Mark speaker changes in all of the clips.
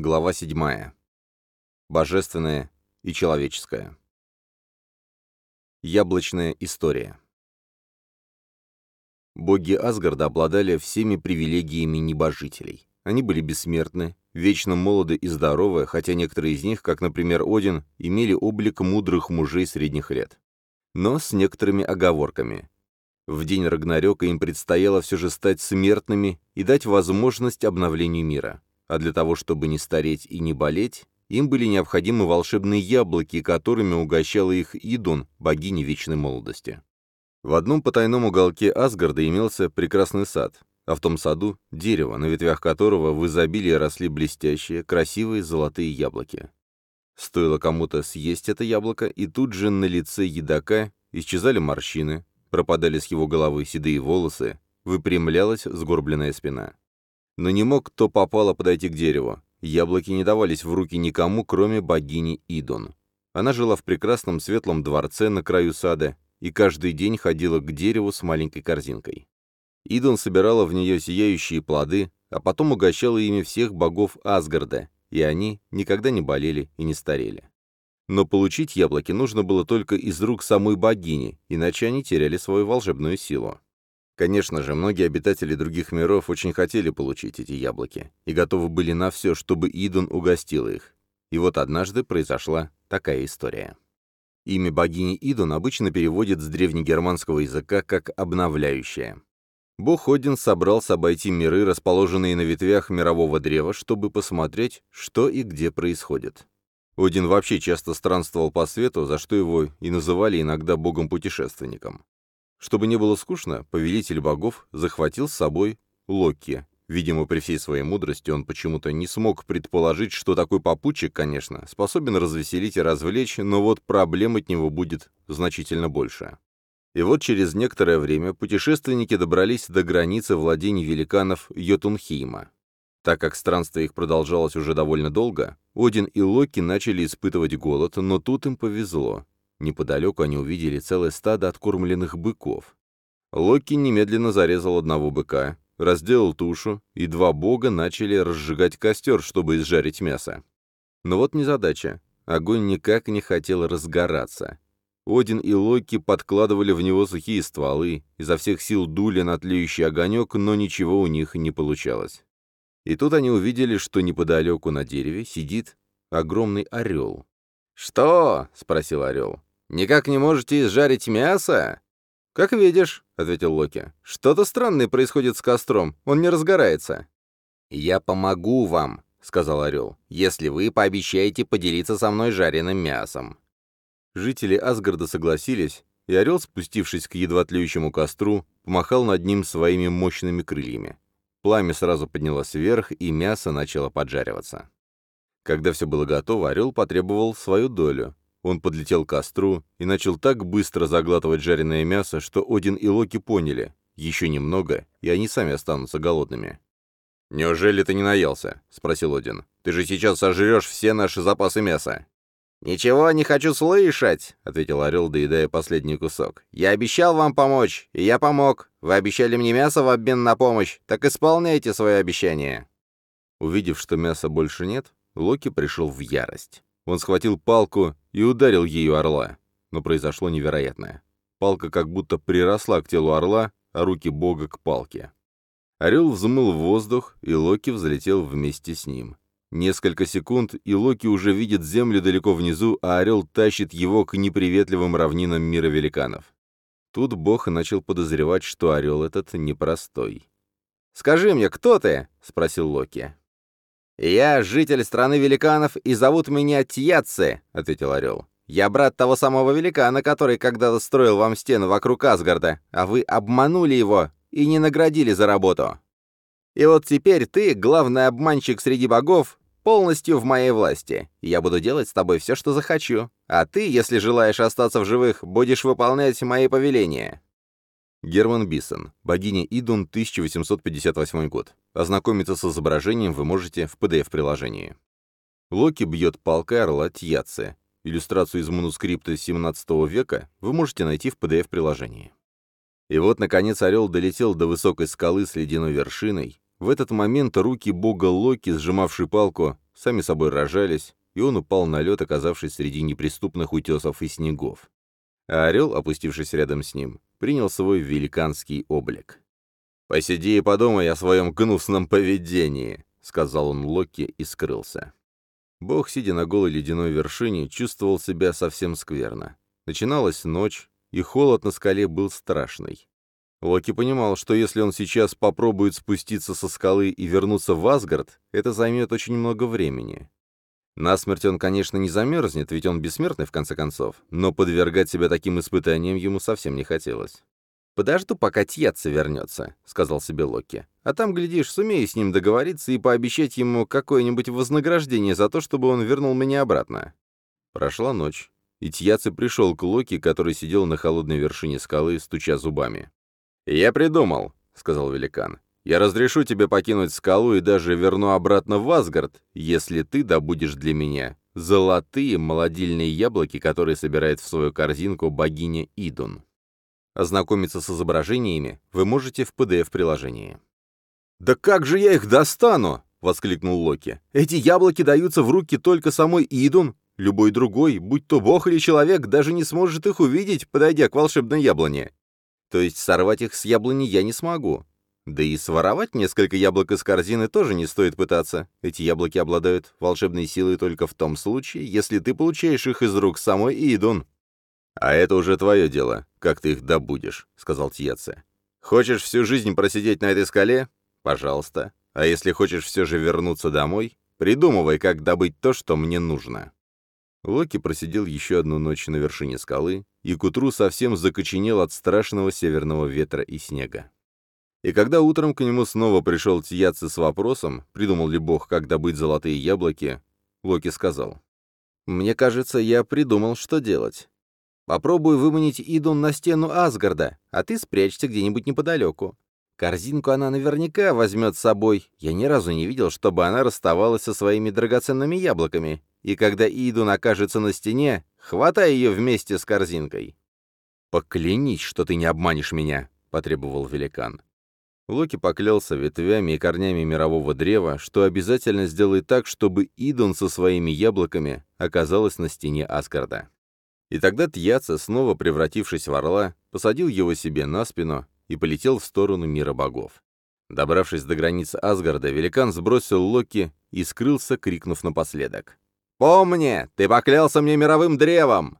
Speaker 1: Глава 7. Божественное и человеческое. Яблочная история. Боги Асгарда обладали всеми привилегиями небожителей. Они были бессмертны, вечно молоды и здоровы, хотя некоторые из них, как, например, Один, имели облик мудрых мужей средних лет. Но с некоторыми оговорками. В день Рагнарёка им предстояло все же стать смертными и дать возможность обновлению мира а для того, чтобы не стареть и не болеть, им были необходимы волшебные яблоки, которыми угощала их Идун, богиня вечной молодости. В одном потайном уголке Асгарда имелся прекрасный сад, а в том саду — дерево, на ветвях которого в изобилии росли блестящие, красивые золотые яблоки. Стоило кому-то съесть это яблоко, и тут же на лице едока исчезали морщины, пропадали с его головы седые волосы, выпрямлялась сгорбленная спина. Но не мог кто попало подойти к дереву. Яблоки не давались в руки никому, кроме богини Идон. Она жила в прекрасном светлом дворце на краю сада и каждый день ходила к дереву с маленькой корзинкой. Идон собирала в нее сияющие плоды, а потом угощала ими всех богов Асгарда, и они никогда не болели и не старели. Но получить яблоки нужно было только из рук самой богини, иначе они теряли свою волшебную силу. Конечно же, многие обитатели других миров очень хотели получить эти яблоки и готовы были на все, чтобы Идун угостил их. И вот однажды произошла такая история. Имя богини Идун обычно переводят с древнегерманского языка как «обновляющая». Бог Один собрался обойти миры, расположенные на ветвях мирового древа, чтобы посмотреть, что и где происходит. Один вообще часто странствовал по свету, за что его и называли иногда богом-путешественником. Чтобы не было скучно, повелитель богов захватил с собой Локи. Видимо, при всей своей мудрости он почему-то не смог предположить, что такой попутчик, конечно, способен развеселить и развлечь, но вот проблем от него будет значительно больше. И вот через некоторое время путешественники добрались до границы владений великанов Йотунхейма. Так как странствие их продолжалось уже довольно долго, Один и Локи начали испытывать голод, но тут им повезло. Неподалеку они увидели целое стадо откормленных быков. Локи немедленно зарезал одного быка, разделал тушу, и два бога начали разжигать костер, чтобы изжарить мясо. Но вот незадача. Огонь никак не хотел разгораться. Один и Локи подкладывали в него сухие стволы, изо всех сил дули на тлеющий огонек, но ничего у них не получалось. И тут они увидели, что неподалеку на дереве сидит огромный орел. «Что?» — спросил орел. Никак не можете изжарить мясо?» «Как видишь», — ответил Локи. «Что-то странное происходит с костром, он не разгорается». «Я помогу вам», — сказал Орел, — «если вы пообещаете поделиться со мной жареным мясом». Жители Асгарда согласились, и Орел, спустившись к едва тлеющему костру, помахал над ним своими мощными крыльями. Пламя сразу поднялось вверх, и мясо начало поджариваться. Когда все было готово, Орел потребовал свою долю, он подлетел к костру и начал так быстро заглатывать жареное мясо, что Один и Локи поняли, еще немного, и они сами останутся голодными. «Неужели ты не наелся?» — спросил Один. «Ты же сейчас сожрешь все наши запасы мяса». «Ничего не хочу слышать», — ответил Орел, доедая последний кусок. «Я обещал вам помочь, и я помог. Вы обещали мне мясо в обмен на помощь, так исполняйте свое обещание». Увидев, что мяса больше нет, Локи пришел в ярость. Он схватил палку и ударил ею орла. Но произошло невероятное. Палка как будто приросла к телу орла, а руки бога к палке. Орел взмыл в воздух, и Локи взлетел вместе с ним. Несколько секунд, и Локи уже видит землю далеко внизу, а орел тащит его к неприветливым равнинам мира великанов. Тут бог начал подозревать, что орел этот непростой. «Скажи мне, кто ты?» — спросил Локи. «Я житель страны великанов, и зовут меня Тьяцце», — ответил Орел. «Я брат того самого великана, который когда-то строил вам стену вокруг Асгарда, а вы обманули его и не наградили за работу. И вот теперь ты, главный обманщик среди богов, полностью в моей власти. Я буду делать с тобой все, что захочу. А ты, если желаешь остаться в живых, будешь выполнять мои повеления. Герман Биссон. Богиня Идун, 1858 год. Ознакомиться с изображением вы можете в PDF-приложении. Локи бьет палкой орла Тьяце. Иллюстрацию из манускрипта 17 века вы можете найти в PDF-приложении. И вот, наконец, орел долетел до высокой скалы с ледяной вершиной. В этот момент руки бога Локи, сжимавший палку, сами собой рожались, и он упал на лед, оказавшись среди неприступных утесов и снегов. А орел, опустившись рядом с ним, принял свой великанский облик. «Посиди и подумай о своем гнусном поведении», — сказал он Локи и скрылся. Бог, сидя на голой ледяной вершине, чувствовал себя совсем скверно. Начиналась ночь, и холод на скале был страшный. Локи понимал, что если он сейчас попробует спуститься со скалы и вернуться в Асгард, это займет очень много времени. Насмерть он, конечно, не замерзнет, ведь он бессмертный в конце концов, но подвергать себя таким испытаниям ему совсем не хотелось. «Подожду, пока Тьяца вернется», — сказал себе Локи. «А там, глядишь, сумею с ним договориться и пообещать ему какое-нибудь вознаграждение за то, чтобы он вернул меня обратно». Прошла ночь, и Тьяца пришел к Локи, который сидел на холодной вершине скалы, стуча зубами. «Я придумал», — сказал великан. «Я разрешу тебе покинуть скалу и даже верну обратно в Асгард, если ты добудешь для меня золотые молодильные яблоки, которые собирает в свою корзинку богиня Идун». Ознакомиться с изображениями вы можете в PDF-приложении. «Да как же я их достану?» — воскликнул Локи. «Эти яблоки даются в руки только самой Идун. Любой другой, будь то бог или человек, даже не сможет их увидеть, подойдя к волшебной яблоне. То есть сорвать их с яблони я не смогу. Да и своровать несколько яблок из корзины тоже не стоит пытаться. Эти яблоки обладают волшебной силой только в том случае, если ты получаешь их из рук самой Идун. «А это уже твое дело, как ты их добудешь», — сказал Тьеце. «Хочешь всю жизнь просидеть на этой скале? Пожалуйста. А если хочешь все же вернуться домой, придумывай, как добыть то, что мне нужно». Локи просидел еще одну ночь на вершине скалы и к утру совсем закоченел от страшного северного ветра и снега. И когда утром к нему снова пришел Тьяци с вопросом, придумал ли Бог, как добыть золотые яблоки, Локи сказал, «Мне кажется, я придумал, что делать. Попробую выманить Идун на стену Асгарда, а ты спрячься где-нибудь неподалеку. Корзинку она наверняка возьмет с собой. Я ни разу не видел, чтобы она расставалась со своими драгоценными яблоками. И когда Идун окажется на стене, хватай ее вместе с корзинкой. «Поклянись, что ты не обманешь меня», — потребовал великан. Локи поклялся ветвями и корнями мирового древа, что обязательно сделает так, чтобы Идун со своими яблоками оказалась на стене Асгарда. И тогда Тьяца, снова превратившись в орла, посадил его себе на спину и полетел в сторону мира богов. Добравшись до границы Асгарда, великан сбросил Локи и скрылся, крикнув напоследок. «Помни, ты поклялся мне мировым древом!»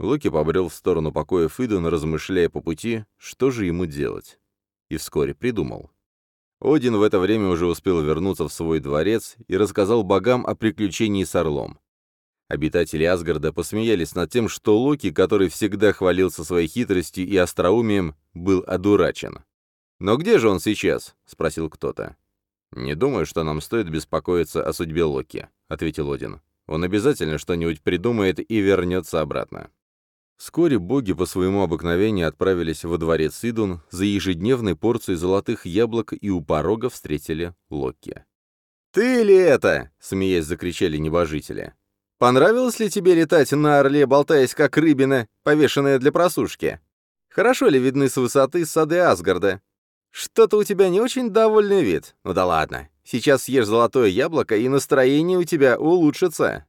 Speaker 1: Локи побрел в сторону покоя Фидун, размышляя по пути, что же ему делать. И вскоре придумал. Один в это время уже успел вернуться в свой дворец и рассказал богам о приключении с орлом. Обитатели Асгарда посмеялись над тем, что Локи, который всегда хвалился своей хитростью и остроумием, был одурачен. «Но где же он сейчас?» — спросил кто-то. «Не думаю, что нам стоит беспокоиться о судьбе Локи», — ответил Один. «Он обязательно что-нибудь придумает и вернется обратно». Вскоре боги по своему обыкновению отправились во дворец Идун за ежедневной порцией золотых яблок и у порога встретили Локи. «Ты ли это?» — смеясь закричали небожители. Понравилось ли тебе летать на орле, болтаясь как рыбина, повешенная для просушки? Хорошо ли видны с высоты сады Асгарда? Что-то у тебя не очень довольный вид. Ну да ладно. Сейчас съешь золотое яблоко, и настроение у тебя улучшится.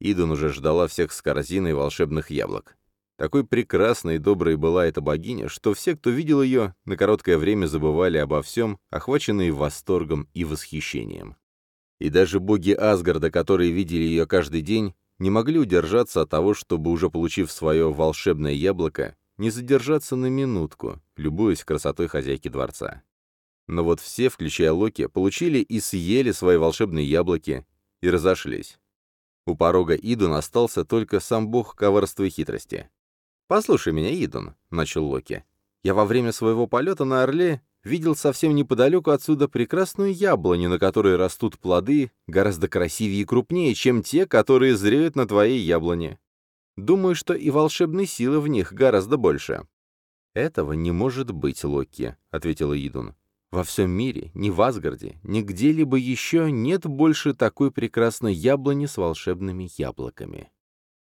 Speaker 1: Идун уже ждала всех с корзиной волшебных яблок. Такой прекрасной и доброй была эта богиня, что все, кто видел ее, на короткое время забывали обо всем, охваченные восторгом и восхищением. И даже боги Асгарда, которые видели ее каждый день, не могли удержаться от того, чтобы, уже получив свое волшебное яблоко, не задержаться на минутку, любуясь красотой хозяйки дворца. Но вот все, включая Локи, получили и съели свои волшебные яблоки и разошлись. У порога Идун остался только сам бог коварства и хитрости. «Послушай меня, Идун», — начал Локи. «Я во время своего полета на Орле видел совсем неподалеку отсюда прекрасную яблоню, на которой растут плоды, гораздо красивее и крупнее, чем те, которые зреют на твоей яблоне. Думаю, что и волшебной силы в них гораздо больше». «Этого не может быть, Локи», — ответила Идун. «Во всем мире, ни в Асгарде, ни где-либо еще нет больше такой прекрасной яблони с волшебными яблоками».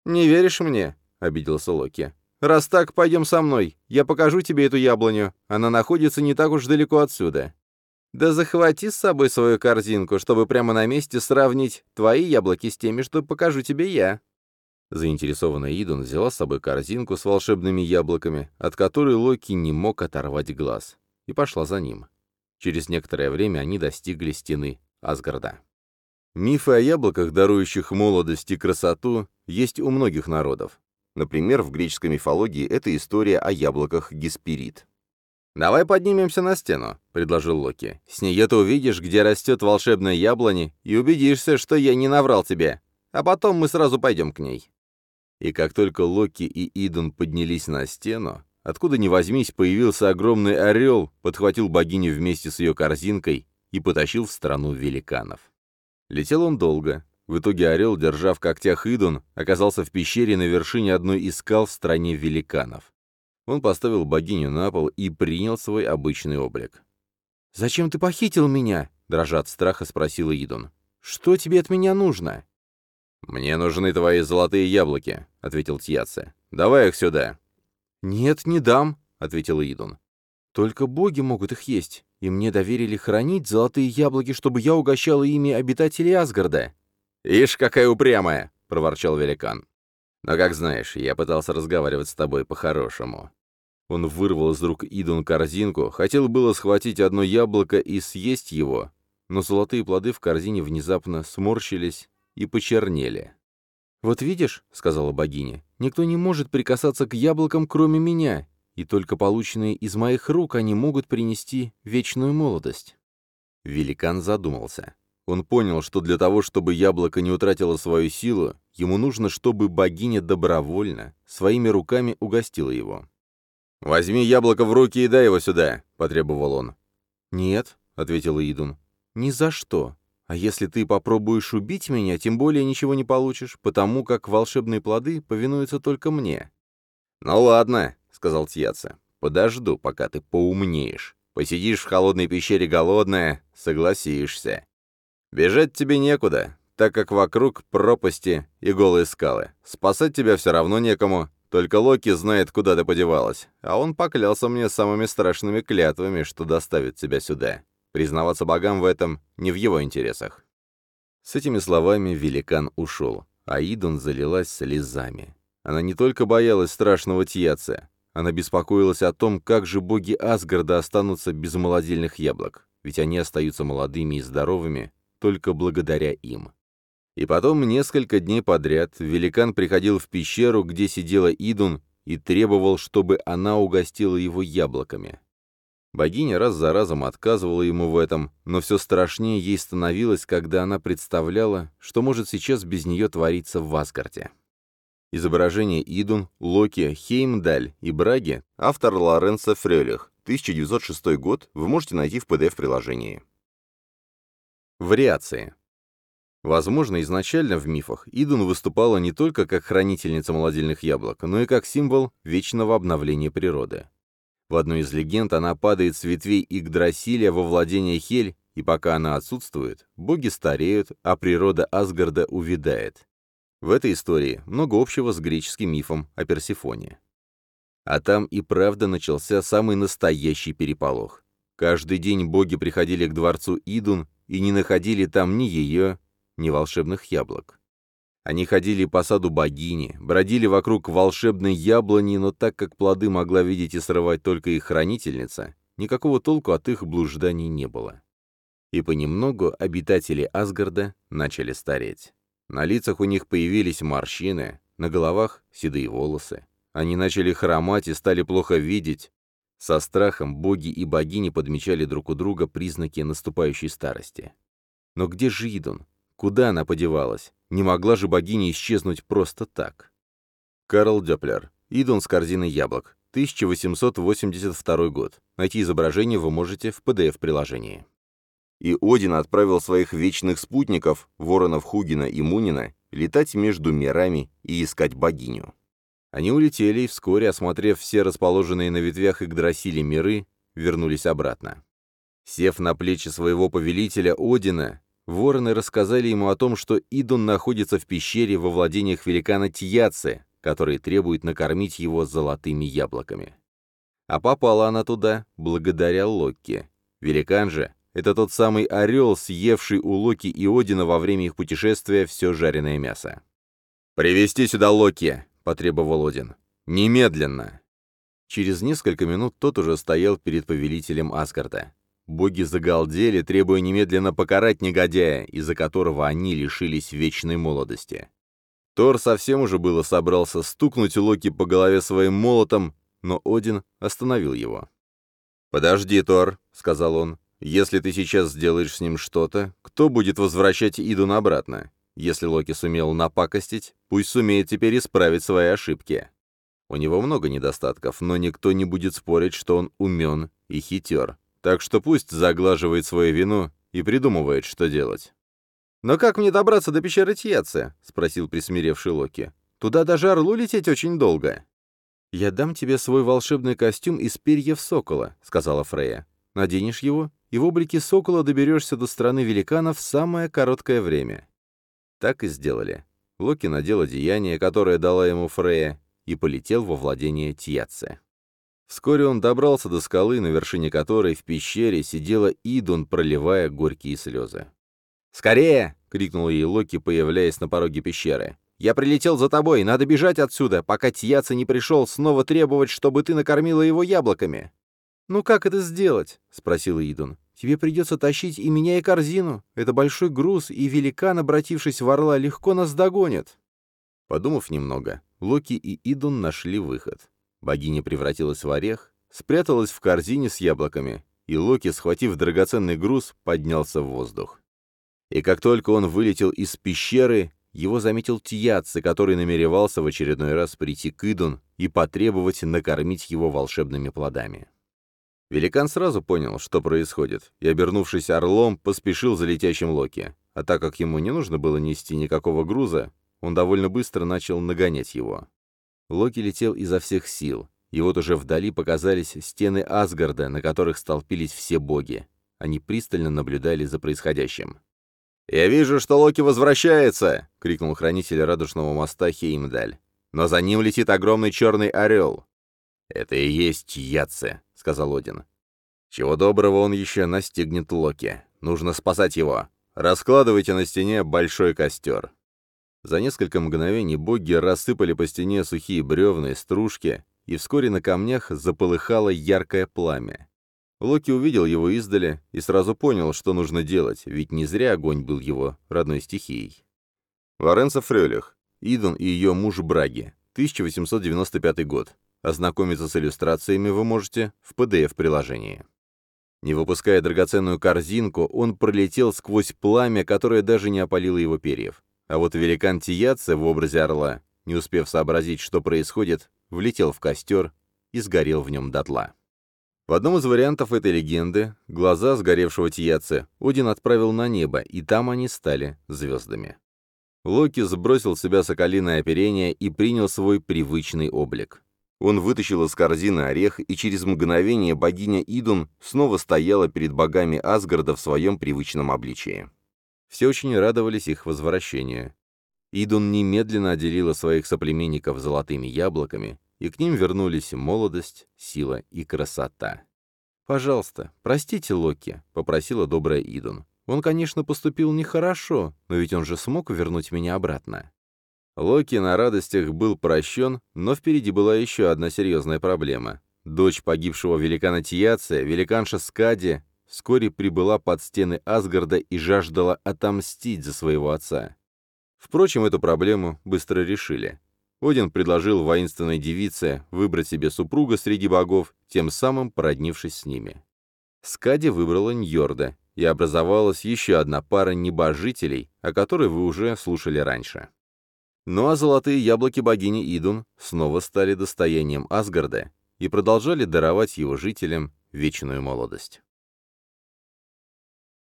Speaker 1: «Не веришь мне?» — обиделся Локи. «Раз так, пойдем со мной. Я покажу тебе эту яблоню. Она находится не так уж далеко отсюда». Да захвати с собой свою корзинку, чтобы прямо на месте сравнить твои яблоки с теми, что покажу тебе я». Заинтересованная Идун взяла с собой корзинку с волшебными яблоками, от которой Локи не мог оторвать глаз, и пошла за ним. Через некоторое время они достигли стены Асгарда. Мифы о яблоках, дарующих молодость и красоту, есть у многих народов. Например, в греческой мифологии это история о яблоках Гесперид. «Давай поднимемся на стену», — предложил Локи. «С нее ты увидишь, где растет волшебное яблони, и убедишься, что я не наврал тебе. А потом мы сразу пойдем к ней». И как только Локи и Идун поднялись на стену, откуда ни возьмись появился огромный орел, подхватил богиню вместе с ее корзинкой и потащил в страну великанов. Летел он долго. В итоге орел, держа в когтях Идун, оказался в пещере на вершине одной из скал в стране великанов. Он поставил богиню на пол и принял свой обычный облик. «Зачем ты похитил меня?» — дрожа от страха спросила Идун. «Что тебе от меня нужно?» «Мне нужны твои золотые яблоки», — ответил Тьяце. «Давай их сюда». «Нет, не дам», — ответила Идун. «Только боги могут их есть, и мне доверили хранить золотые яблоки, чтобы я угощала ими обитателей Асгарда». «Ишь, какая упрямая!» — проворчал великан. «Но, как знаешь, я пытался разговаривать с тобой по-хорошему». Он вырвал из рук Идун корзинку, хотел было схватить одно яблоко и съесть его, но золотые плоды в корзине внезапно сморщились и почернели. «Вот видишь», — сказала богиня, — «никто не может прикасаться к яблокам, кроме меня, и только полученные из моих рук они могут принести вечную молодость». Великан задумался. Он понял, что для того, чтобы яблоко не утратило свою силу, ему нужно, чтобы богиня добровольно, своими руками угостила его. «Возьми яблоко в руки и дай его сюда», — потребовал он. «Нет», — ответила Идун, — «ни за что. А если ты попробуешь убить меня, тем более ничего не получишь, потому как волшебные плоды повинуются только мне». «Ну ладно», — сказал Тьяца, — «подожду, пока ты поумнеешь. Посидишь в холодной пещере голодная, согласишься. Бежать тебе некуда, так как вокруг пропасти и голые скалы. Спасать тебя все равно некому, только Локи знает, куда ты подевалась, а он поклялся мне самыми страшными клятвами, что доставит тебя сюда. Признаваться богам в этом не в его интересах». С этими словами великан ушел, а Идун залилась слезами. Она не только боялась страшного Тьяца, она беспокоилась о том, как же боги Асгарда останутся без молодильных яблок, ведь они остаются молодыми и здоровыми только благодаря им. И потом несколько дней подряд великан приходил в пещеру, где сидела Идун, и требовал, чтобы она угостила его яблоками. Богиня раз за разом отказывала ему в этом, но все страшнее ей становилось, когда она представляла, что может сейчас без нее твориться в Асгарде. Изображение Идун, Локи, Хеймдаль и Браги, автор Лоренцо Фрелих, 1906 год, вы можете найти в PDF-приложении. Вариации. Возможно, изначально в мифах Идун выступала не только как хранительница молодильных яблок, но и как символ вечного обновления природы. В одной из легенд она падает с ветвей Игдрасиля во владение Хель, и пока она отсутствует, боги стареют, а природа Асгарда увядает. В этой истории много общего с греческим мифом о Персифоне. А там и правда начался самый настоящий переполох. Каждый день боги приходили к дворцу Идун и не находили там ни ее, ни волшебных яблок. Они ходили по саду богини, бродили вокруг волшебной яблони, но так как плоды могла видеть и срывать только их хранительница, никакого толку от их блужданий не было. И понемногу обитатели Асгарда начали стареть. На лицах у них появились морщины, на головах седые волосы. Они начали хромать и стали плохо видеть. Со страхом боги и богини подмечали друг у друга признаки наступающей старости. Но где же Идун? Куда она подевалась? Не могла же богиня исчезнуть просто так. Карл Дёплер. Идун с корзиной яблок. 1882 год. Найти изображение вы можете в PDF-приложении. И Один отправил своих вечных спутников, воронов Хугина и Мунина, летать между мирами и искать богиню. Они улетели и вскоре, осмотрев все расположенные на ветвях Игдрасили миры, вернулись обратно. Сев на плечи своего повелителя Одина, Вороны рассказали ему о том, что Идун находится в пещере во владениях великана Тьяцы, который требует накормить его золотыми яблоками. А попала она туда благодаря Локке. Великан же, это тот самый орел, съевший у Локи и Одина во время их путешествия все жареное мясо. «Привести сюда Локи!» — потребовал Один. «Немедленно!» Через несколько минут тот уже стоял перед повелителем Асгарда. Боги загалдели, требуя немедленно покарать негодяя, из-за которого они лишились вечной молодости. Тор совсем уже было собрался стукнуть Локи по голове своим молотом, но Один остановил его. «Подожди, Тор», — сказал он, — «если ты сейчас сделаешь с ним что-то, кто будет возвращать Идун обратно? Если Локи сумел напакостить, пусть сумеет теперь исправить свои ошибки. У него много недостатков, но никто не будет спорить, что он умен и хитер, так что пусть заглаживает свою вину и придумывает, что делать». «Но как мне добраться до пещеры Тьяца?» — спросил присмиревший Локи. «Туда даже орлу лететь очень долго». «Я дам тебе свой волшебный костюм из перьев сокола», — сказала Фрея. «Наденешь его, и в облике сокола доберешься до страны великанов в самое короткое время». Так и сделали. Локи надел одеяние, которое дала ему Фрея, и полетел во владение Тьяце. Вскоре он добрался до скалы, на вершине которой в пещере сидела Идун, проливая горькие слезы. «Скорее!» — крикнул ей Локи, появляясь на пороге пещеры. «Я прилетел за тобой, надо бежать отсюда, пока Тьяца не пришел снова требовать, чтобы ты накормила его яблоками». «Ну как это сделать?» — спросил Идун. «Тебе придется тащить и меня, и корзину. Это большой груз, и великан, обратившись в орла, легко нас догонит». Подумав немного, Локи и Идун нашли выход. Богиня превратилась в орех, спряталась в корзине с яблоками, и Локи, схватив драгоценный груз, поднялся в воздух. И как только он вылетел из пещеры, его заметил Тьяцци, который намеревался в очередной раз прийти к Идун и потребовать накормить его волшебными плодами. Великан сразу понял, что происходит, и, обернувшись орлом, поспешил за летящим Локи. А так как ему не нужно было нести никакого груза, он довольно быстро начал нагонять его. Локи летел изо всех сил, и вот уже вдали показались стены Асгарда, на которых столпились все боги. Они пристально наблюдали за происходящим. «Я вижу, что Локи возвращается!» — крикнул хранитель радужного моста Хеймдаль. «Но за ним летит огромный черный орел!» «Это и есть Яце», — сказал Один. «Чего доброго он еще настигнет Локи. Нужно спасать его. Раскладывайте на стене большой костер». За несколько мгновений боги рассыпали по стене сухие бревна и стружки, и вскоре на камнях заполыхало яркое пламя. Локи увидел его издали и сразу понял, что нужно делать, ведь не зря огонь был его родной стихией. Лоренцо Фрёлих, Идон и ее муж Браги, 1895 год. Ознакомиться с иллюстрациями вы можете в PDF-приложении. Не выпуская драгоценную корзинку, он пролетел сквозь пламя, которое даже не опалило его перьев. А вот великан Тияца в образе орла, не успев сообразить, что происходит, влетел в костер и сгорел в нем дотла. В одном из вариантов этой легенды глаза сгоревшего Тияцы Один отправил на небо, и там они стали звездами. Локи сбросил с себя соколиное оперение и принял свой привычный облик. Он вытащил из корзины орех, и через мгновение богиня Идун снова стояла перед богами Асгарда в своем привычном обличии. Все очень радовались их возвращению. Идун немедленно отделила своих соплеменников золотыми яблоками, и к ним вернулись молодость, сила и красота. «Пожалуйста, простите Локи», — попросила добрая Идун. «Он, конечно, поступил нехорошо, но ведь он же смог вернуть меня обратно». Локи на радостях был прощен, но впереди была еще одна серьезная проблема. Дочь погибшего великана Тияция, великанша Скади, вскоре прибыла под стены Асгарда и жаждала отомстить за своего отца. Впрочем, эту проблему быстро решили. Один предложил воинственной девице выбрать себе супруга среди богов, тем самым породнившись с ними. Скади выбрала Ньорда, и образовалась еще одна пара небожителей, о которой вы уже слушали раньше. Ну а золотые яблоки богини Идун снова стали достоянием Асгарда и продолжали даровать его жителям вечную молодость.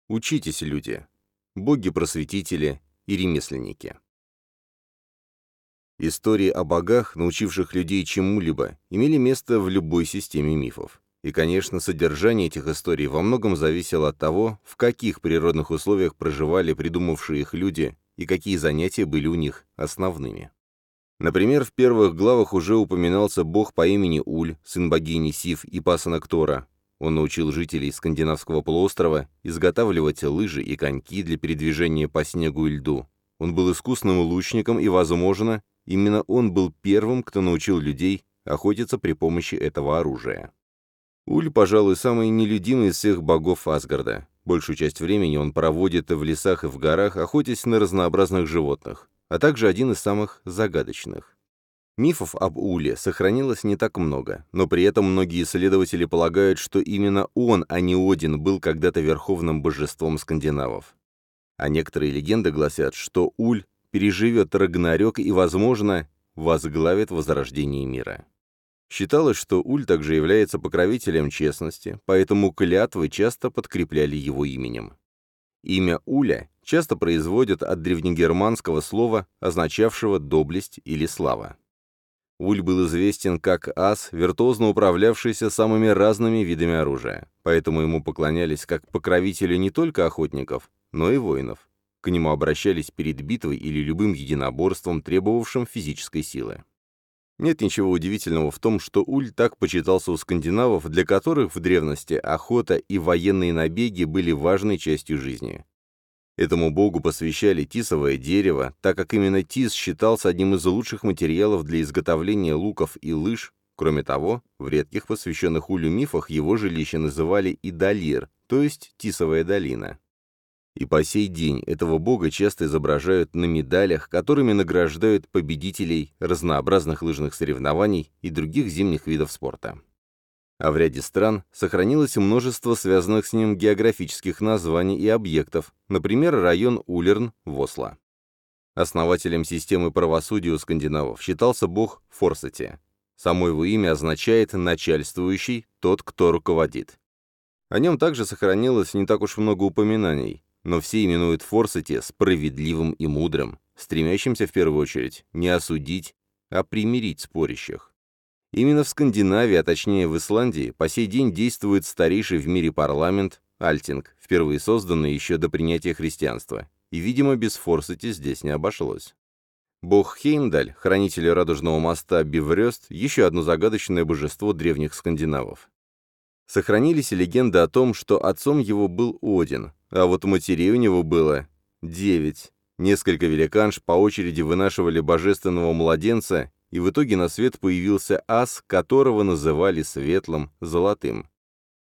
Speaker 1: Учитесь, люди, боги-просветители и ремесленники. Истории о богах, научивших людей чему-либо, имели место в любой системе мифов. И, конечно, содержание этих историй во многом зависело от того, в каких природных условиях проживали придумавшие их люди и какие занятия были у них основными. Например, в первых главах уже упоминался бог по имени Уль, сын богини Сив и пасынок Тора. Он научил жителей скандинавского полуострова изготавливать лыжи и коньки для передвижения по снегу и льду. Он был искусным лучником, и, возможно, именно он был первым, кто научил людей охотиться при помощи этого оружия. Уль, пожалуй, самый нелюдимый из всех богов Асгарда. Большую часть времени он проводит в лесах и в горах, охотясь на разнообразных животных, а также один из самых загадочных. Мифов об Уле сохранилось не так много, но при этом многие исследователи полагают, что именно он, а не Один, был когда-то верховным божеством скандинавов. А некоторые легенды гласят, что Уль переживет Рагнарёк и, возможно, возглавит возрождение мира. Считалось, что Уль также является покровителем честности, поэтому клятвы часто подкрепляли его именем. Имя Уля часто производят от древнегерманского слова, означавшего «доблесть» или «слава». Уль был известен как ас, виртуозно управлявшийся самыми разными видами оружия, поэтому ему поклонялись как покровителю не только охотников, но и воинов. К нему обращались перед битвой или любым единоборством, требовавшим физической силы. Нет ничего удивительного в том, что Уль так почитался у скандинавов, для которых в древности охота и военные набеги были важной частью жизни. Этому богу посвящали тисовое дерево, так как именно тис считался одним из лучших материалов для изготовления луков и лыж. Кроме того, в редких посвященных Улю мифах его жилище называли Идалир, то есть Тисовая долина. И по сей день этого бога часто изображают на медалях, которыми награждают победителей разнообразных лыжных соревнований и других зимних видов спорта. А в ряде стран сохранилось множество связанных с ним географических названий и объектов, например, район Улерн в Осло. Основателем системы правосудия у скандинавов считался бог Форсати. Само его имя означает «начальствующий», «тот, кто руководит». О нем также сохранилось не так уж много упоминаний, но все именуют Форсати справедливым и мудрым, стремящимся в первую очередь не осудить, а примирить спорящих. Именно в Скандинавии, а точнее в Исландии, по сей день действует старейший в мире парламент Альтинг, впервые созданный еще до принятия христианства, и, видимо, без Форсати здесь не обошлось. Бог Хеймдаль, хранитель радужного моста Биврёст, еще одно загадочное божество древних скандинавов. Сохранились и легенды о том, что отцом его был Один, а вот матерей у него было девять. Несколько великанш по очереди вынашивали божественного младенца, и в итоге на свет появился ас, которого называли светлым, золотым.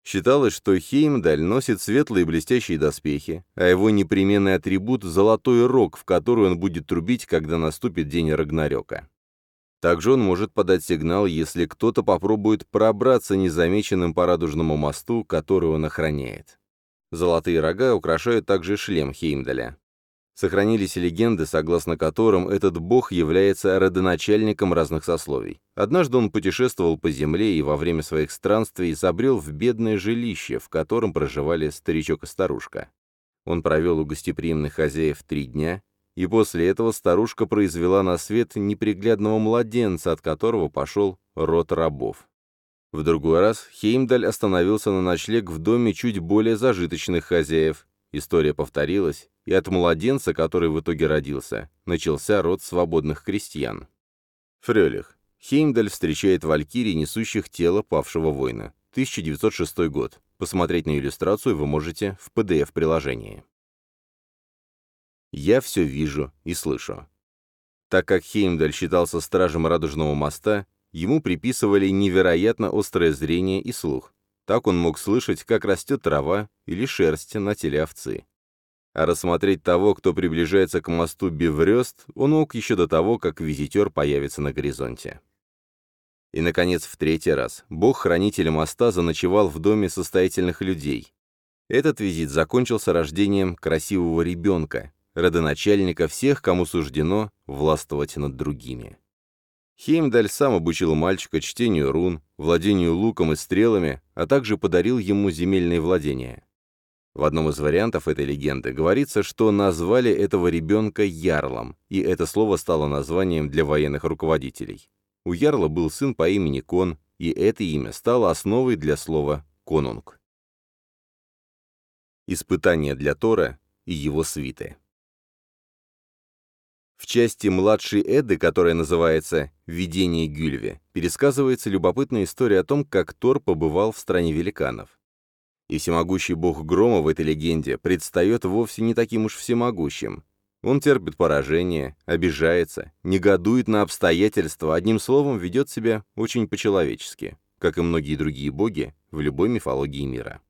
Speaker 1: Считалось, что Хеймдаль носит светлые блестящие доспехи, а его непременный атрибут — золотой рог, в который он будет трубить, когда наступит день Рагнарёка. Также он может подать сигнал, если кто-то попробует пробраться незамеченным по радужному мосту, который он охраняет. Золотые рога украшают также шлем Хеймдаля. Сохранились легенды, согласно которым этот бог является родоначальником разных сословий. Однажды он путешествовал по земле и во время своих странствий забрел в бедное жилище, в котором проживали старичок и старушка. Он провел у гостеприимных хозяев три дня, и после этого старушка произвела на свет неприглядного младенца, от которого пошел род рабов. В другой раз Хеймдаль остановился на ночлег в доме чуть более зажиточных хозяев. История повторилась, и от младенца, который в итоге родился, начался род свободных крестьян. Фрёлих. Хеймдаль встречает валькирий, несущих тело павшего воина. 1906 год. Посмотреть на иллюстрацию вы можете в PDF-приложении. Я все вижу и слышу. Так как Хеймдаль считался стражем Радужного моста, Ему приписывали невероятно острое зрение и слух. Так он мог слышать, как растет трава или шерсть на теле овцы. А рассмотреть того, кто приближается к мосту Беврёст, он мог еще до того, как визитер появится на горизонте. И, наконец, в третий раз, бог-хранитель моста заночевал в доме состоятельных людей. Этот визит закончился рождением красивого ребенка, родоначальника всех, кому суждено властвовать над другими. Хеймдаль сам обучил мальчика чтению рун, владению луком и стрелами, а также подарил ему земельные владения. В одном из вариантов этой легенды говорится, что назвали этого ребенка Ярлом, и это слово стало названием для военных руководителей. У Ярла был сын по имени Кон, и это имя стало основой для слова «конунг». Испытание для Тора и его свиты В части младшей Эды, которая называется «Видение Гюльве», пересказывается любопытная история о том, как Тор побывал в стране великанов. И всемогущий бог Грома в этой легенде предстает вовсе не таким уж всемогущим. Он терпит поражение, обижается, негодует на обстоятельства, одним словом, ведет себя очень по-человечески, как и многие другие боги в любой мифологии мира.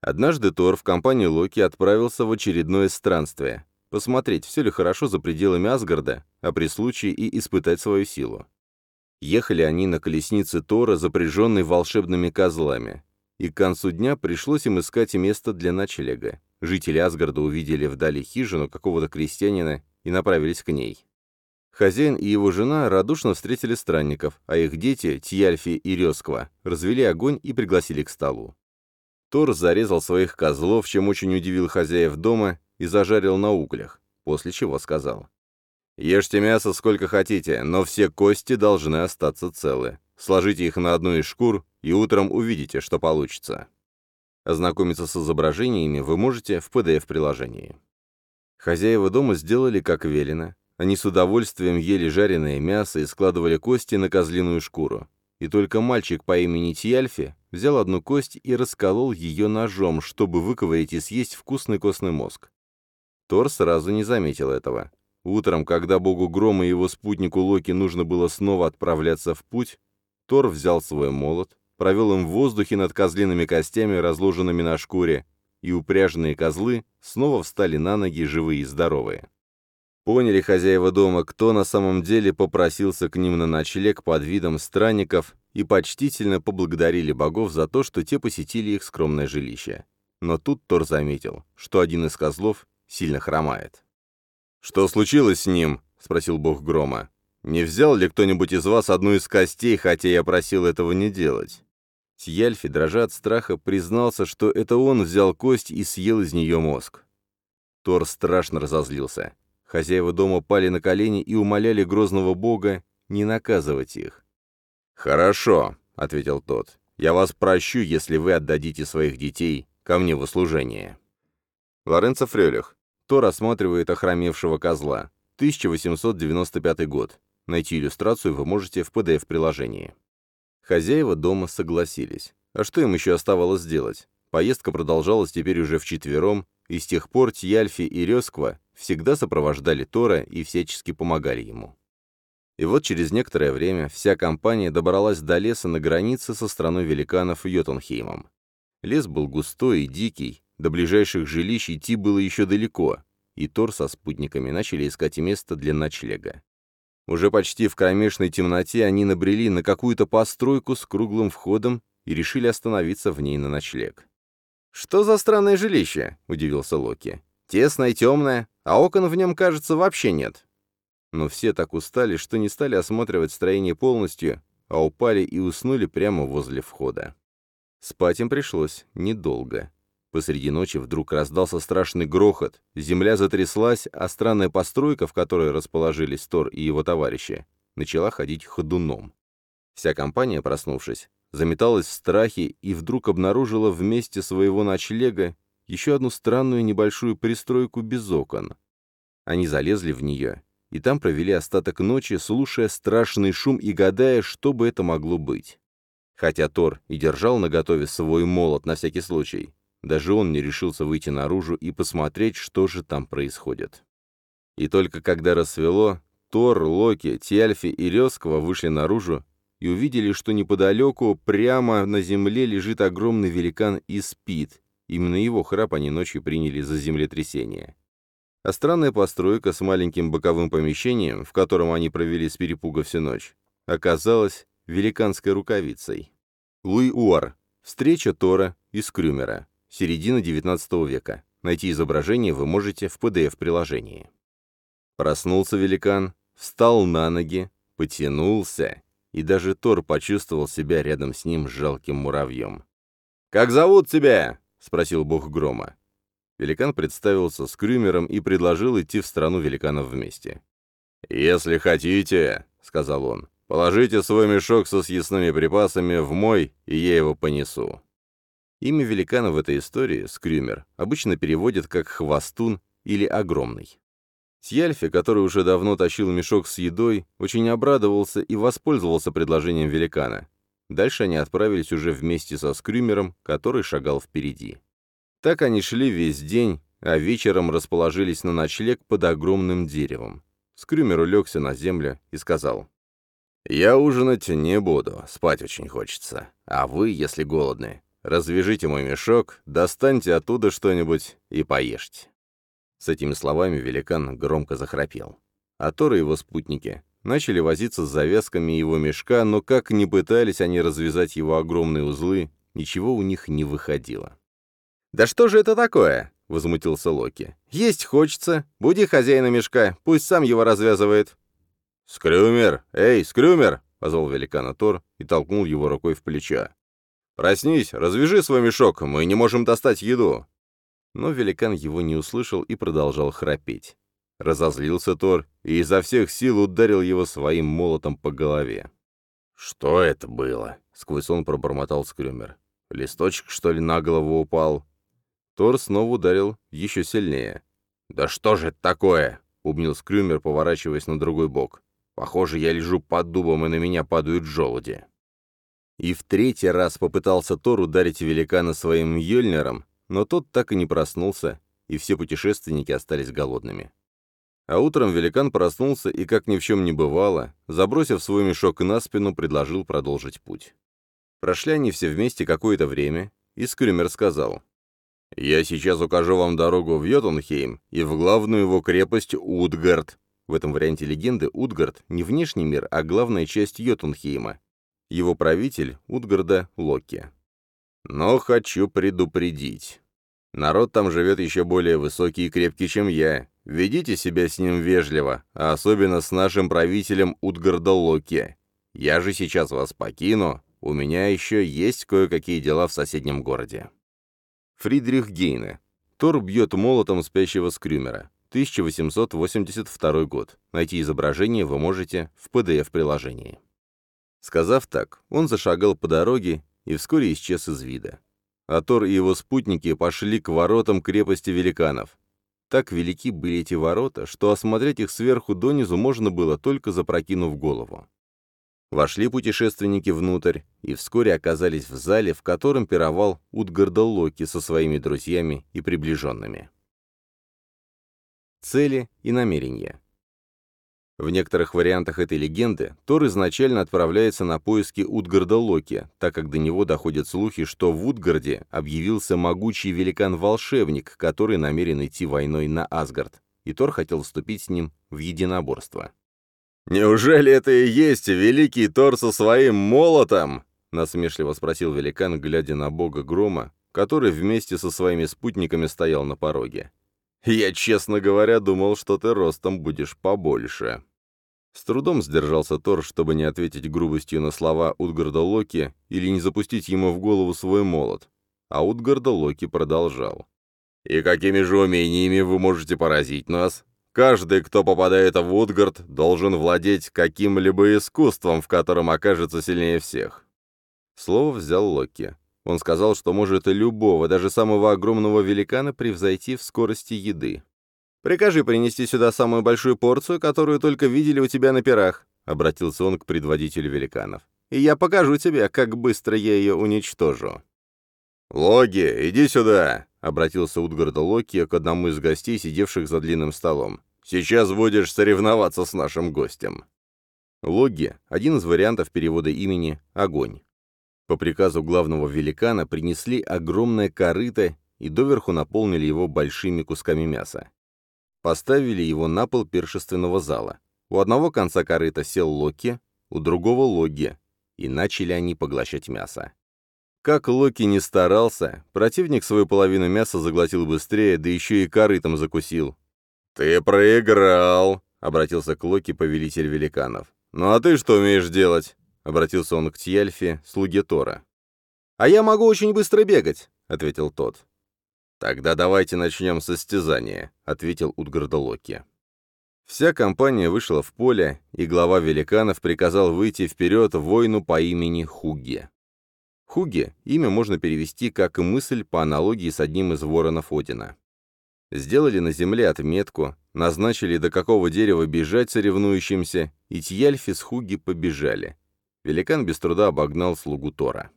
Speaker 1: Однажды Тор в компании Локи отправился в очередное странствие, посмотреть, все ли хорошо за пределами Асгарда, а при случае и испытать свою силу. Ехали они на колеснице Тора, запряженной волшебными козлами, и к концу дня пришлось им искать место для ночлега. Жители Асгарда увидели вдали хижину какого-то крестьянина и направились к ней. Хозяин и его жена радушно встретили странников, а их дети, Тьяльфи и Рёсква, развели огонь и пригласили к столу. Тор зарезал своих козлов, чем очень удивил хозяев дома, и зажарил на углях, после чего сказал. «Ешьте мясо сколько хотите, но все кости должны остаться целы. Сложите их на одну из шкур, и утром увидите, что получится». Ознакомиться с изображениями вы можете в PDF-приложении. Хозяева дома сделали как велено. Они с удовольствием ели жареное мясо и складывали кости на козлиную шкуру. И только мальчик по имени Тьяльфи взял одну кость и расколол ее ножом, чтобы выковырять и съесть вкусный костный мозг. Тор сразу не заметил этого. Утром, когда богу Грома и его спутнику Локи нужно было снова отправляться в путь, Тор взял свой молот, провел им в воздухе над козлиными костями, разложенными на шкуре, и упряженные козлы снова встали на ноги живые и здоровые. Поняли хозяева дома, кто на самом деле попросился к ним на ночлег под видом странников и почтительно поблагодарили богов за то, что те посетили их скромное жилище. Но тут Тор заметил, что один из козлов сильно хромает. «Что случилось с ним?» — спросил бог грома. «Не взял ли кто-нибудь из вас одну из костей, хотя я просил этого не делать?» Тьяльфи, дрожа от страха, признался, что это он взял кость и съел из нее мозг. Тор страшно разозлился. Хозяева дома пали на колени и умоляли грозного бога не наказывать их. «Хорошо», — ответил тот, — «я вас прощу, если вы отдадите своих детей ко мне в услужение». Лоренцо Фрелих. То рассматривает охромевшего козла. 1895 год. Найти иллюстрацию вы можете в PDF-приложении. Хозяева дома согласились. А что им еще оставалось сделать? Поездка продолжалась теперь уже вчетвером, и с тех пор Тьяльфи и Рёсква всегда сопровождали Тора и всячески помогали ему. И вот через некоторое время вся компания добралась до леса на границе со страной великанов Йотунхеймом. Лес был густой и дикий, до ближайших жилищ идти было еще далеко, и Тор со спутниками начали искать место для ночлега. Уже почти в кромешной темноте они набрели на какую-то постройку с круглым входом и решили остановиться в ней на ночлег. «Что за странное жилище?» — удивился Локи. «Тесное, темное, а окон в нем, кажется, вообще нет». Но все так устали, что не стали осматривать строение полностью, а упали и уснули прямо возле входа. Спать им пришлось недолго. Посреди ночи вдруг раздался страшный грохот, земля затряслась, а странная постройка, в которой расположились Тор и его товарищи, начала ходить ходуном. Вся компания, проснувшись, заметалась в страхе и вдруг обнаружила вместе своего ночлега еще одну странную небольшую пристройку без окон. Они залезли в нее, и там провели остаток ночи, слушая страшный шум и гадая, что бы это могло быть. Хотя Тор и держал наготове свой молот на всякий случай, даже он не решился выйти наружу и посмотреть, что же там происходит. И только когда рассвело, Тор, Локи, Тиальфи и Рёскова вышли наружу и увидели, что неподалеку, прямо на земле, лежит огромный великан и спит. Именно его храп они ночью приняли за землетрясение. А странная постройка с маленьким боковым помещением, в котором они провели с перепуга всю ночь, оказалась великанской рукавицей. Луи Уар. Встреча Тора и Скрюмера середина XIX века. Найти изображение вы можете в PDF-приложении. Проснулся великан, встал на ноги, потянулся, и даже Тор почувствовал себя рядом с ним жалким муравьем. «Как зовут тебя?» — спросил бог грома. Великан представился с Крюмером и предложил идти в страну великанов вместе. «Если хотите», — сказал он, — «положите свой мешок со съестными припасами в мой, и я его понесу». Имя великана в этой истории, Скрюмер, обычно переводят как «хвостун» или «огромный». Тьяльфи, который уже давно тащил мешок с едой, очень обрадовался и воспользовался предложением великана. Дальше они отправились уже вместе со Скрюмером, который шагал впереди. Так они шли весь день, а вечером расположились на ночлег под огромным деревом. Скрюмер улегся на землю и сказал, «Я ужинать не буду, спать очень хочется. А вы, если голодны, развяжите мой мешок, достаньте оттуда что-нибудь и поешьте». С этими словами великан громко захрапел. А Тор и его спутники начали возиться с завязками его мешка, но как ни пытались они развязать его огромные узлы, ничего у них не выходило. «Да что же это такое?» — возмутился Локи. «Есть хочется. Буди хозяина мешка, пусть сам его развязывает». «Скрюмер! Эй, Скрюмер!» — позвал великана Тор и толкнул его рукой в плечо. «Проснись, развяжи свой мешок, мы не можем достать еду». Но великан его не услышал и продолжал храпеть. Разозлился Тор и изо всех сил ударил его своим молотом по голове. «Что это было?» — сквозь сон пробормотал Скрюмер. «Листочек, что ли, на голову упал?» Тор снова ударил еще сильнее. «Да что же это такое?» — убнил Скрюмер, поворачиваясь на другой бок. «Похоже, я лежу под дубом, и на меня падают желуди». И в третий раз попытался Тор ударить великана своим Йольнером, но тот так и не проснулся, и все путешественники остались голодными. А утром великан проснулся и, как ни в чем не бывало, забросив свой мешок на спину, предложил продолжить путь. Прошли они все вместе какое-то время, и Скрюмер сказал, «Я сейчас укажу вам дорогу в Йотунхейм и в главную его крепость Утгард». В этом варианте легенды Утгард не внешний мир, а главная часть Йотунхейма. Его правитель Утгарда Локи. Но хочу предупредить. Народ там живет еще более высокий и крепкий, чем я. Ведите себя с ним вежливо, а особенно с нашим правителем Утгарда Локи. Я же сейчас вас покину, у меня еще есть кое-какие дела в соседнем городе. Фридрих Гейне. Тор бьет молотом спящего Скрюмера. 1882 год. Найти изображение вы можете в PDF-приложении. Сказав так, он зашагал по дороге и вскоре исчез из вида. А Тор и его спутники пошли к воротам крепости великанов. Так велики были эти ворота, что осмотреть их сверху донизу можно было, только запрокинув голову. Вошли путешественники внутрь и вскоре оказались в зале, в котором пировал Утгарда Локи со своими друзьями и приближенными. Цели и намерения в некоторых вариантах этой легенды Тор изначально отправляется на поиски Утгарда Локи, так как до него доходят слухи, что в Утгарде объявился могучий великан-волшебник, который намерен идти войной на Асгард, и Тор хотел вступить с ним в единоборство. «Неужели это и есть великий Тор со своим молотом?» — насмешливо спросил великан, глядя на бога грома, который вместе со своими спутниками стоял на пороге. Я, честно говоря, думал, что ты ростом будешь побольше». С трудом сдержался Тор, чтобы не ответить грубостью на слова Утгарда Локи или не запустить ему в голову свой молот. А Утгарда Локи продолжал. «И какими же умениями вы можете поразить нас? Каждый, кто попадает в Утгард, должен владеть каким-либо искусством, в котором окажется сильнее всех». Слово взял Локи. Он сказал, что может любого, даже самого огромного великана превзойти в скорости еды. «Прикажи принести сюда самую большую порцию, которую только видели у тебя на пирах», — обратился он к предводителю великанов. «И я покажу тебе, как быстро я ее уничтожу». «Логи, иди сюда!» — обратился Утгарда Локи к одному из гостей, сидевших за длинным столом. «Сейчас будешь соревноваться с нашим гостем». Логи — один из вариантов перевода имени «Огонь». По приказу главного великана принесли огромное корыто и доверху наполнили его большими кусками мяса. Поставили его на пол пиршественного зала. У одного конца корыта сел Локи, у другого — Логи, и начали они поглощать мясо. Как Локи не старался, противник свою половину мяса заглотил быстрее, да еще и корытом закусил. «Ты проиграл!» — обратился к Локи повелитель великанов. «Ну а ты что умеешь делать?» — обратился он к Тьяльфе, слуге Тора. «А я могу очень быстро бегать», — ответил тот. «Тогда давайте начнем состязание», — ответил Утгардолоки. Вся компания вышла в поле, и глава великанов приказал выйти вперед воину по имени Хуге. Хуге имя можно перевести как мысль по аналогии с одним из воронов Одина. Сделали на земле отметку, назначили, до какого дерева бежать соревнующимся, и Тьяльфи с Хуги побежали. Великан без труда обогнал слугу Тора.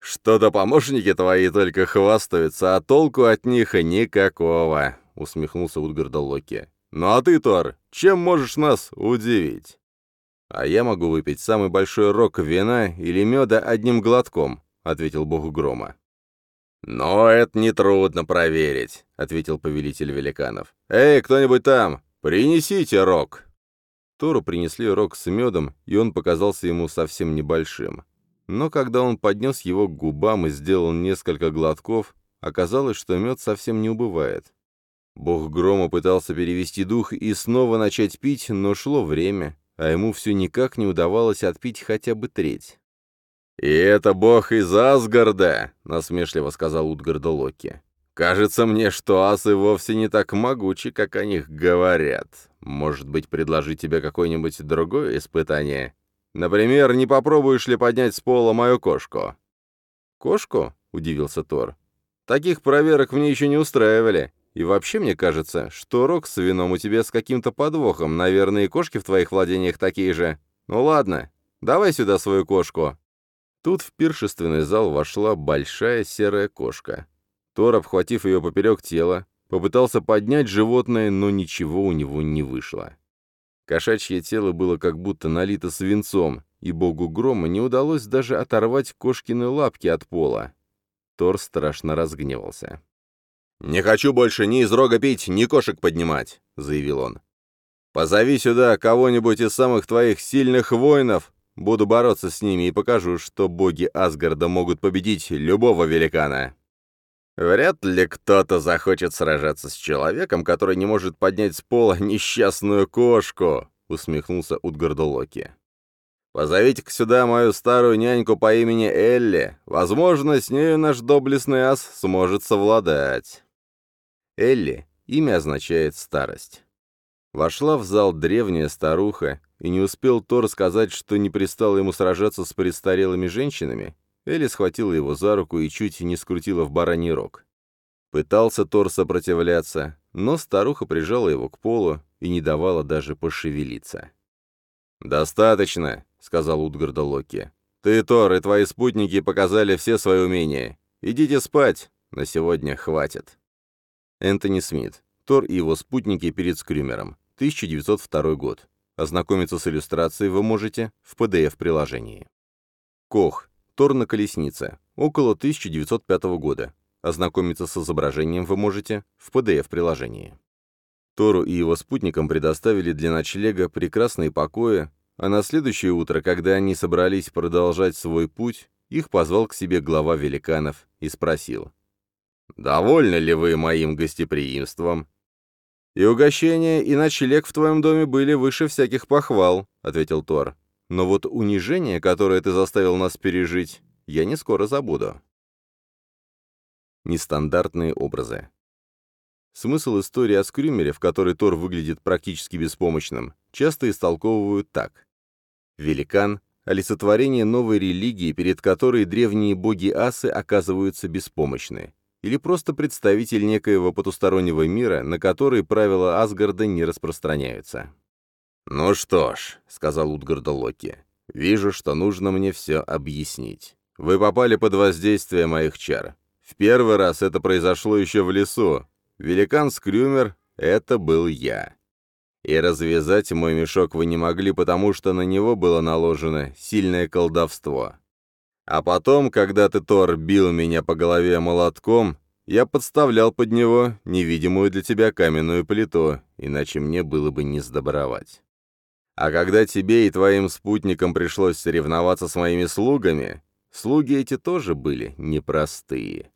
Speaker 1: «Что-то помощники твои только хвастаются, а толку от них никакого», — усмехнулся Утгарда Локи. «Ну а ты, Тор, чем можешь нас удивить?» «А я могу выпить самый большой рог вина или меда одним глотком», — ответил бог грома. «Но это нетрудно проверить», — ответил повелитель великанов. «Эй, кто-нибудь там, принесите рог!» Тору принесли рог с медом, и он показался ему совсем небольшим. Но когда он поднес его к губам и сделал несколько глотков, оказалось, что мед совсем не убывает. Бог грома пытался перевести дух и снова начать пить, но шло время, а ему все никак не удавалось отпить хотя бы треть. «И это бог из Асгарда!» — насмешливо сказал Утгарда Локи. «Кажется мне, что асы вовсе не так могучи, как о них говорят. Может быть, предложить тебе какое-нибудь другое испытание? Например, не попробуешь ли поднять с пола мою кошку?» «Кошку?» — удивился Тор. «Таких проверок мне еще не устраивали. И вообще мне кажется, что рог с вином у тебя с каким-то подвохом. Наверное, и кошки в твоих владениях такие же. Ну ладно, давай сюда свою кошку». Тут в пиршественный зал вошла большая серая кошка. Тор, обхватив ее поперек тела, попытался поднять животное, но ничего у него не вышло. Кошачье тело было как будто налито свинцом, и богу грома не удалось даже оторвать кошкины лапки от пола. Тор страшно разгневался. «Не хочу больше ни из рога пить, ни кошек поднимать», — заявил он. «Позови сюда кого-нибудь из самых твоих сильных воинов, буду бороться с ними и покажу, что боги Асгарда могут победить любого великана». Вряд ли кто-то захочет сражаться с человеком, который не может поднять с пола несчастную кошку, усмехнулся Утгарда Локи. Позовите-ка сюда мою старую няньку по имени Элли. Возможно, с нею наш доблестный ас сможет совладать. Элли — имя означает «старость». Вошла в зал древняя старуха, и не успел Тор сказать, что не пристало ему сражаться с престарелыми женщинами, Элли схватила его за руку и чуть не скрутила в бараний рог. Пытался Тор сопротивляться, но старуха прижала его к полу и не давала даже пошевелиться. «Достаточно», — сказал Утгарда Локи. «Ты, Тор, и твои спутники показали все свои умения. Идите спать, на сегодня хватит». Энтони Смит. Тор и его спутники перед Скрюмером. 1902 год. Ознакомиться с иллюстрацией вы можете в PDF-приложении. Кох. Тор на колеснице. Около 1905 года. Ознакомиться с изображением вы можете в PDF-приложении. Тору и его спутникам предоставили для ночлега прекрасные покои, а на следующее утро, когда они собрались продолжать свой путь, их позвал к себе глава великанов и спросил. «Довольны ли вы моим гостеприимством?» «И угощение, и ночлег в твоем доме были выше всяких похвал», — ответил Тор. Но вот унижение, которое ты заставил нас пережить, я не скоро забуду. Нестандартные образы. Смысл истории о Скрюмере, в которой Тор выглядит практически беспомощным, часто истолковывают так. Великан — олицетворение новой религии, перед которой древние боги асы оказываются беспомощны, или просто представитель некоего потустороннего мира, на который правила Асгарда не распространяются. «Ну что ж», — сказал Утгарда Локи, — «вижу, что нужно мне все объяснить. Вы попали под воздействие моих чар. В первый раз это произошло еще в лесу. Великан Скрюмер — это был я. И развязать мой мешок вы не могли, потому что на него было наложено сильное колдовство. А потом, когда ты, Тор, бил меня по голове молотком, я подставлял под него невидимую для тебя каменную плиту, иначе мне было бы не сдобровать. А когда тебе и твоим спутникам пришлось соревноваться с моими слугами, слуги эти тоже были непростые.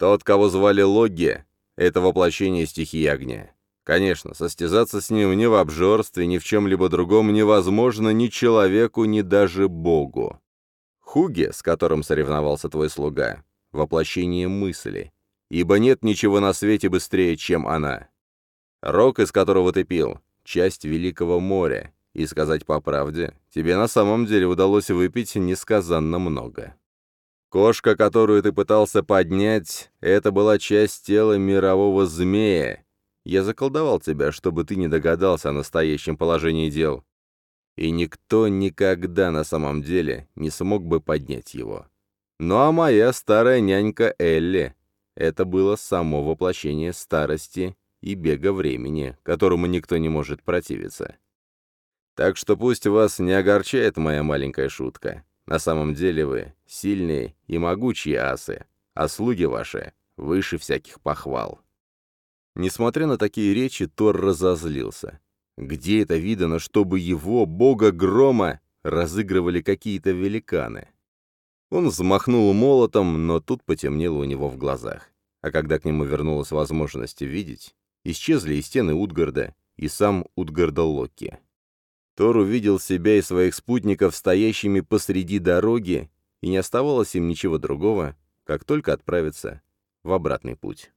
Speaker 1: Тот, кого звали Логи, это воплощение стихии огня. Конечно, состязаться с ним ни в обжорстве, ни в чем-либо другом невозможно ни человеку, ни даже Богу. Хуги, с которым соревновался твой слуга, воплощение мысли, ибо нет ничего на свете быстрее, чем она. Рок, из которого ты пил, часть Великого моря, и сказать по правде, тебе на самом деле удалось выпить несказанно много. Кошка, которую ты пытался поднять, это была часть тела мирового змея. Я заколдовал тебя, чтобы ты не догадался о настоящем положении дел. И никто никогда на самом деле не смог бы поднять его. Ну а моя старая нянька Элли — это было само воплощение старости и бега времени, которому никто не может противиться. Так что пусть вас не огорчает моя маленькая шутка. На самом деле вы сильные и могучие асы, а слуги ваши выше всяких похвал». Несмотря на такие речи, Тор разозлился. Где это видано, чтобы его, бога грома, разыгрывали какие-то великаны? Он взмахнул молотом, но тут потемнело у него в глазах. А когда к нему вернулась возможность видеть, исчезли и стены Утгарда, и сам Утгарда Локи. Тор увидел себя и своих спутников стоящими посреди дороги, и не оставалось им ничего другого, как только отправиться в обратный путь.